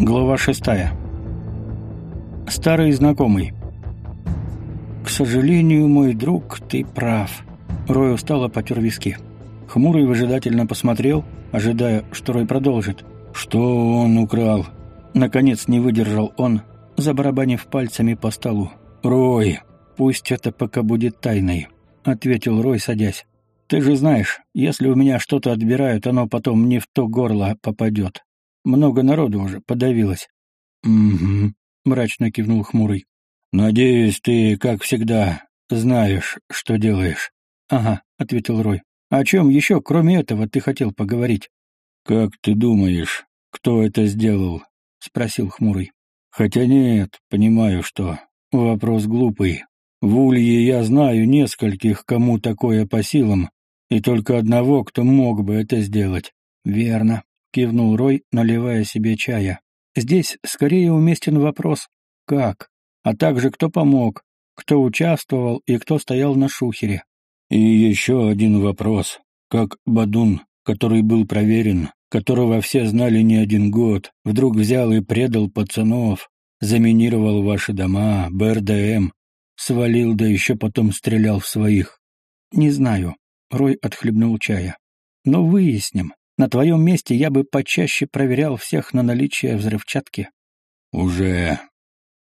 Глава шестая. Старый знакомый. «К сожалению, мой друг, ты прав». Рой устало потер виски. Хмурый выжидательно посмотрел, ожидая, что Рой продолжит. «Что он украл?» Наконец не выдержал он, забарабанив пальцами по столу. «Рой, пусть это пока будет тайной», — ответил Рой, садясь. «Ты же знаешь, если у меня что-то отбирают, оно потом не в то горло попадет. Много народу уже подавилось». «Угу», — мрачно кивнул Хмурый. «Надеюсь, ты, как всегда, знаешь, что делаешь». «Ага», — ответил Рой. «О чем еще, кроме этого, ты хотел поговорить?» «Как ты думаешь, кто это сделал?» — спросил Хмурый. «Хотя нет, понимаю, что. Вопрос глупый. В Улье я знаю нескольких, кому такое по силам, и только одного, кто мог бы это сделать». «Верно», — кивнул Рой, наливая себе чая. «Здесь скорее уместен вопрос «как?», а также кто помог, кто участвовал и кто стоял на шухере. И еще один вопрос. Как Бадун, который был проверен, которого все знали не один год, вдруг взял и предал пацанов, заминировал ваши дома, БРДМ, свалил, да еще потом стрелял в своих. Не знаю. Рой отхлебнул чая. Но выясним. На твоем месте я бы почаще проверял всех на наличие взрывчатки. Уже.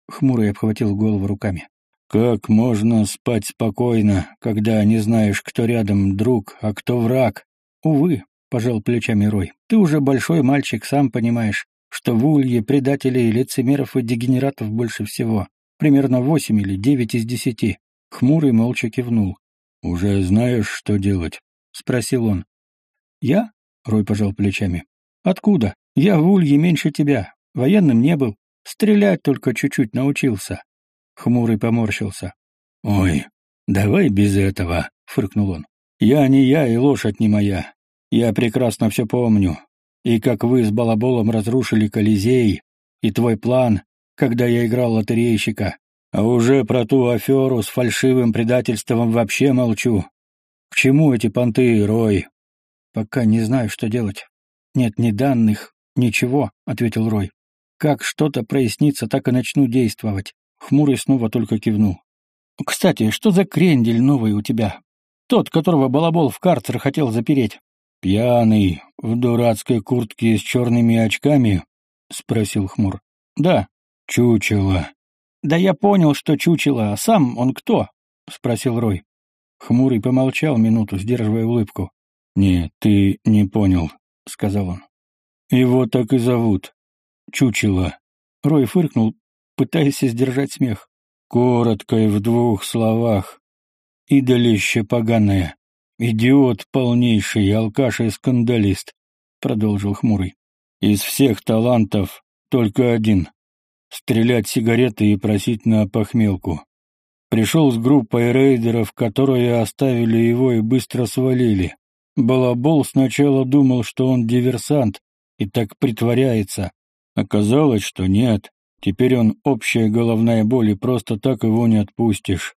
Хмурый обхватил голову руками. Как можно спать спокойно, когда не знаешь, кто рядом друг, а кто враг? Увы, пожал плечами Рой. Ты уже большой мальчик, сам понимаешь, что в Улье предателей, лицемеров и дегенератов больше всего. Примерно восемь или девять из десяти. Хмурый молча кивнул. «Уже знаешь, что делать?» — спросил он. «Я?» — Рой пожал плечами. «Откуда? Я в Улье меньше тебя. Военным не был. Стрелять только чуть-чуть научился. Хмурый поморщился. «Ой, давай без этого», — фыркнул он. «Я не я и лошадь не моя. Я прекрасно все помню. И как вы с Балаболом разрушили Колизей, и твой план, когда я играл лотерейщика. А уже про ту аферу с фальшивым предательством вообще молчу. К чему эти понты, Рой?» «Пока не знаю, что делать. Нет ни данных, ничего», — ответил Рой. «Как что-то прояснится, так и начну действовать. Хмурый снова только кивнул. «Кстати, что за крендель новый у тебя? Тот, которого балабол в карцер хотел запереть». «Пьяный, в дурацкой куртке с черными очками?» — спросил Хмур. «Да». «Чучело». «Да я понял, что чучело, а сам он кто?» — спросил Рой. Хмурый помолчал минуту, сдерживая улыбку. «Не, ты не понял», — сказал он. «Его так и зовут. Чучело». Рой фыркнул, пытаясь сдержать смех. Коротко и в двух словах. Идолище поганое. Идиот полнейший, алкаш и скандалист, продолжил хмурый. Из всех талантов только один. Стрелять сигареты и просить на похмелку. Пришел с группой рейдеров, которые оставили его и быстро свалили. Балабол сначала думал, что он диверсант, и так притворяется. Оказалось, что нет. Теперь он общая головная боль, и просто так его не отпустишь.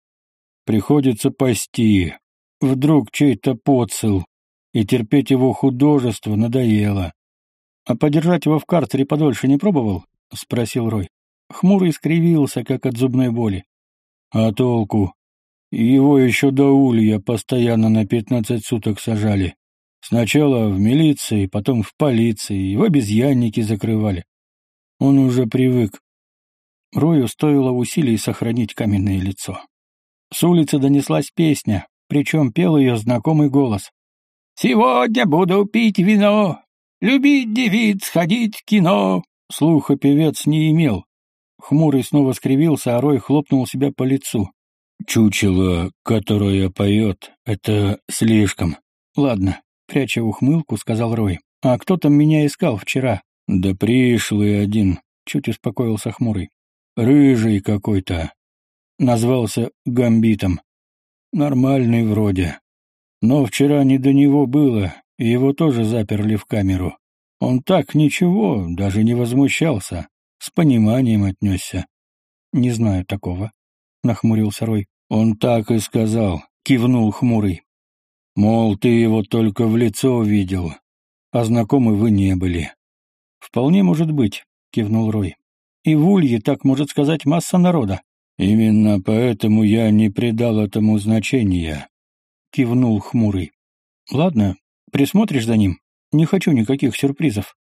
Приходится пасти. Вдруг чей-то поцел, и терпеть его художество надоело. — А подержать его в карцере подольше не пробовал? — спросил Рой. Хмурый скривился, как от зубной боли. — А толку? Его еще до улья постоянно на пятнадцать суток сажали. Сначала в милиции, потом в полиции, в обезьянники закрывали. Он уже привык. Рою стоило усилий сохранить каменное лицо. С улицы донеслась песня, причем пел ее знакомый голос. «Сегодня буду пить вино, любить девиц, ходить в кино». Слуха певец не имел. Хмурый снова скривился, а Рой хлопнул себя по лицу. «Чучело, которое поет, это слишком». «Ладно», — пряча ухмылку, сказал Рой. «А кто там меня искал вчера?» «Да пришлый один», — чуть успокоился Хмурый. Рыжий какой-то. Назвался Гамбитом. Нормальный вроде. Но вчера не до него было, и его тоже заперли в камеру. Он так ничего, даже не возмущался, с пониманием отнесся. «Не знаю такого», — нахмурился Рой. «Он так и сказал», — кивнул хмурый. «Мол, ты его только в лицо видел, а знакомы вы не были». «Вполне может быть. — кивнул Рой. «И в Улье, так может сказать, масса народа». «Именно поэтому я не придал этому значения», — кивнул Хмурый. «Ладно, присмотришь за ним. Не хочу никаких сюрпризов».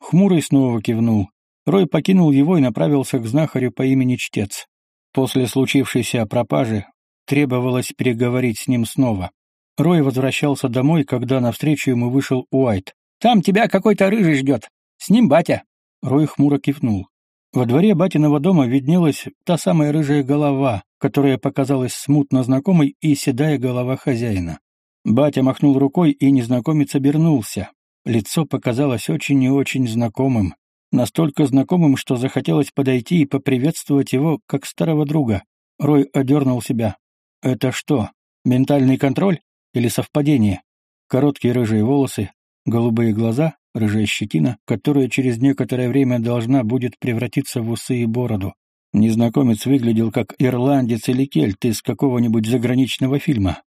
Хмурый снова кивнул. Рой покинул его и направился к знахарю по имени Чтец. После случившейся пропажи требовалось переговорить с ним снова. Рой возвращался домой, когда навстречу ему вышел Уайт. «Там тебя какой-то рыжий ждет. С ним батя». Рой хмуро кивнул. Во дворе батиного дома виднелась та самая рыжая голова, которая показалась смутно знакомой, и седая голова хозяина. Батя махнул рукой, и незнакомец обернулся. Лицо показалось очень и очень знакомым. Настолько знакомым, что захотелось подойти и поприветствовать его, как старого друга. Рой одернул себя. Это что, ментальный контроль или совпадение? Короткие рыжие волосы, голубые глаза, рыжая щетина, которая через некоторое время должна будет превратиться в усы и бороду. Незнакомец выглядел как ирландец или кельт из какого-нибудь заграничного фильма.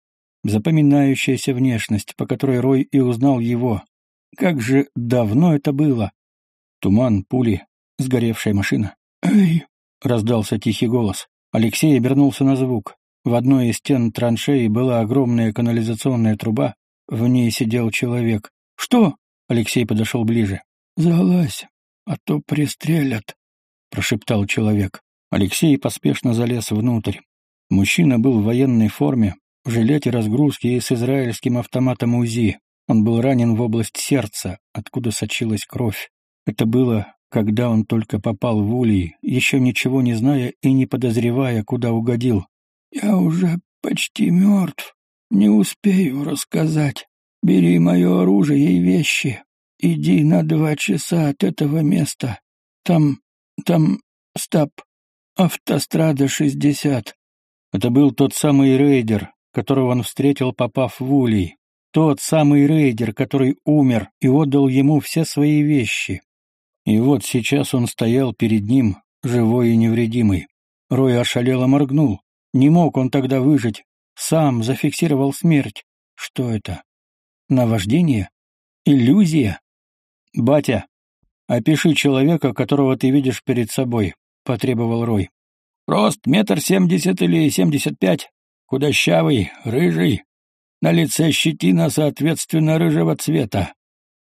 Запоминающаяся внешность, по которой Рой и узнал его. Как же давно это было! Туман, пули, сгоревшая машина. «Эй!» — раздался тихий голос. Алексей обернулся на звук. В одной из стен траншеи была огромная канализационная труба. В ней сидел человек. «Что?» — Алексей подошел ближе. «Залазь, а то пристрелят», — прошептал человек. Алексей поспешно залез внутрь. Мужчина был в военной форме, в жилете разгрузки и с израильским автоматом УЗИ. Он был ранен в область сердца, откуда сочилась кровь. Это было, когда он только попал в улей, еще ничего не зная и не подозревая, куда угодил. «Я уже почти мертв. Не успею рассказать. Бери мое оружие и вещи. Иди на два часа от этого места. Там... там... Стоп. Автострада 60. Это был тот самый рейдер, которого он встретил, попав в улей. Тот самый рейдер, который умер и отдал ему все свои вещи. И вот сейчас он стоял перед ним, живой и невредимый. Рой ошалело моргнул. Не мог он тогда выжить. Сам зафиксировал смерть. Что это? Наваждение? Иллюзия? «Батя, опиши человека, которого ты видишь перед собой», — потребовал Рой. «Рост метр семьдесят или семьдесят пять, худощавый, рыжий, на лице щетина, соответственно, рыжего цвета,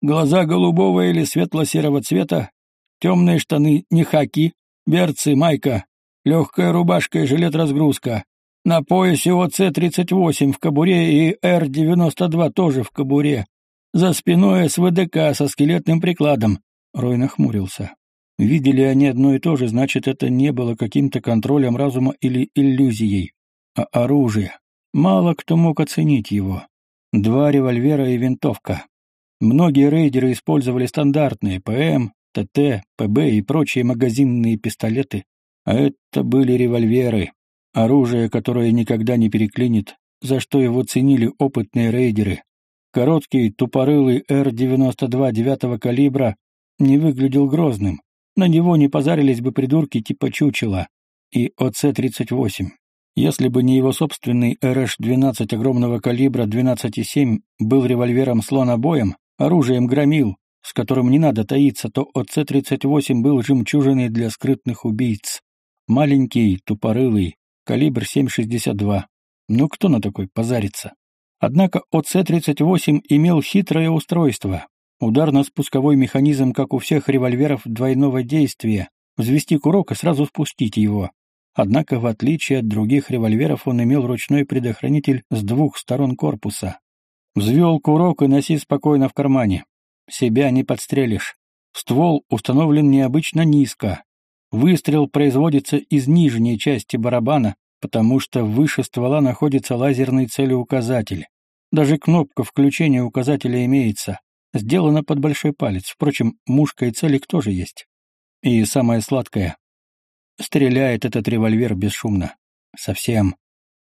глаза голубого или светло-серого цвета, темные штаны не хаки, берцы, майка, легкая рубашка и жилет-разгрузка. На поясе ОЦ-38 в кобуре и Р-92 тоже в кобуре. За спиной СВДК со скелетным прикладом. Рой нахмурился. Видели они одно и то же, значит, это не было каким-то контролем разума или иллюзией, а оружие. Мало кто мог оценить его. Два револьвера и винтовка. Многие рейдеры использовали стандартные ПМ, ТТ, ПБ и прочие магазинные пистолеты, а это были револьверы, оружие, которое никогда не переклинит, за что его ценили опытные рейдеры. Короткий, тупорылый Р-92 девятого калибра не выглядел грозным, на него не позарились бы придурки типа Чучела и ОЦ-38. Если бы не его собственный РШ-12 огромного калибра 12,7 был револьвером слонобоем, оружием громил, с которым не надо таиться, то ОЦ-38 был жемчужиной для скрытных убийц. Маленький, тупорылый, калибр 7,62. Ну кто на такой позарится? Однако ОЦ-38 имел хитрое устройство. Ударно-спусковой механизм, как у всех револьверов двойного действия. Взвести курок и сразу спустить его. Однако, в отличие от других револьверов, он имел ручной предохранитель с двух сторон корпуса. Взвел курок и носи спокойно в кармане. Себя не подстрелишь. Ствол установлен необычно низко. Выстрел производится из нижней части барабана, потому что выше ствола находится лазерный целеуказатель. Даже кнопка включения указателя имеется. Сделана под большой палец. Впрочем, мушка и целик тоже есть. И самое сладкое. Стреляет этот револьвер бесшумно. Совсем.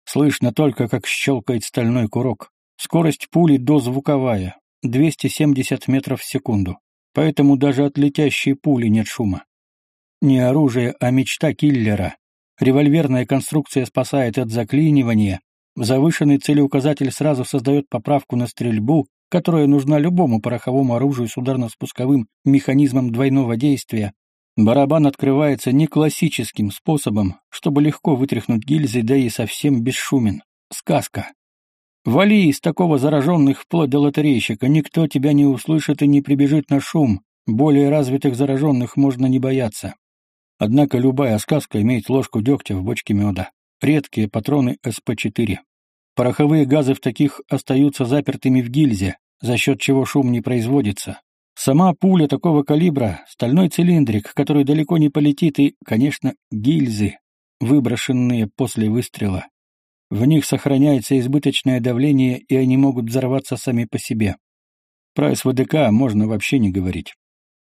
Слышно только, как щелкает стальной курок. Скорость пули дозвуковая. 270 метров в секунду. Поэтому даже от летящей пули нет шума. Не оружие, а мечта киллера. Револьверная конструкция спасает от заклинивания. Завышенный целеуказатель сразу создает поправку на стрельбу, которая нужна любому пороховому оружию с ударно-спусковым механизмом двойного действия. Барабан открывается не классическим способом, чтобы легко вытряхнуть гильзы, да и совсем бесшумен. Сказка. Вали из такого зараженных вплоть до лотерейщика, никто тебя не услышит и не прибежит на шум. Более развитых зараженных можно не бояться. Однако любая сказка имеет ложку дегтя в бочке меда. Редкие патроны СП-4. Пороховые газы в таких остаются запертыми в гильзе, за счет чего шум не производится. Сама пуля такого калибра, стальной цилиндрик, который далеко не полетит, и, конечно, гильзы, выброшенные после выстрела. В них сохраняется избыточное давление, и они могут взорваться сами по себе. Про СВДК можно вообще не говорить.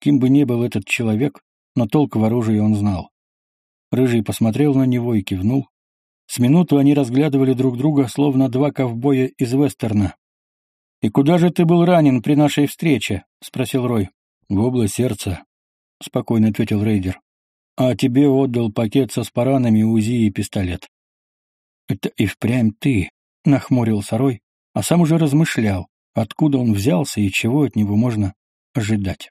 Кем бы ни был этот человек, но толк в оружии он знал. Рыжий посмотрел на него и кивнул. С минуту они разглядывали друг друга, словно два ковбоя из вестерна. «И куда же ты был ранен при нашей встрече?» — спросил Рой. «В область сердца», — спокойно ответил рейдер. «А тебе отдал пакет со спаранами, УЗИ и пистолет». «Это и впрямь ты», — нахмурился Рой, а сам уже размышлял, откуда он взялся и чего от него можно ожидать.